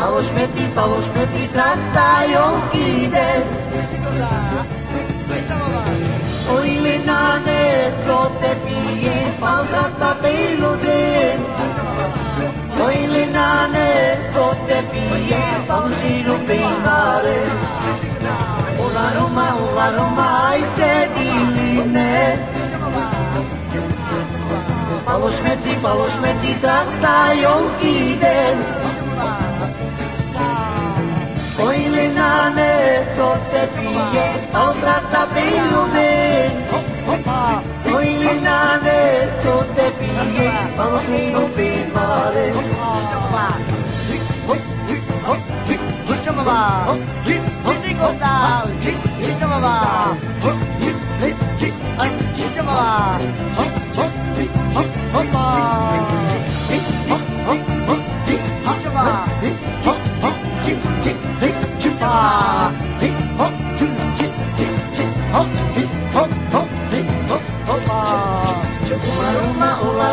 Παγοσπέτη, παγοσπέτη, κρατάει ο κίνδε. Όλοι λένε τότε πήγε, πάντα τα πέλονται. Όλοι λένε τότε πήγε, πάντα ζήλου πεινάρε. Όλα Ρώμα, όλα Ρώμα, είτε δίληνε. Παγοσπέτη, παγοσπέτη, κρατάει ο κίνδε. lepije otra tapilude Hoy inane so te pije, vamos ni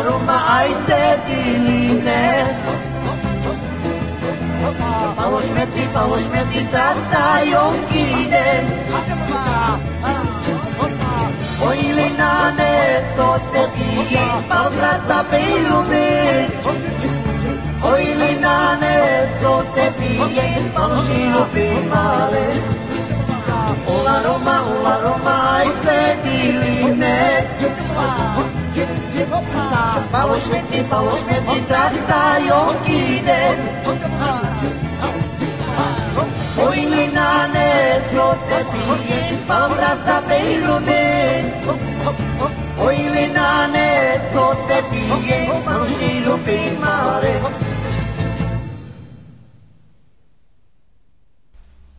rumba ajte diline Pavo šmeti, pavo šmeti, tata jonkide Oile nane, to te bije, pa vrata Oj Oile nane, to te bije, pa vrata pejlubi male Tipa osmet Istrahita jonkinen Oilunan ez zotetik Paurraza peiruden Oilunan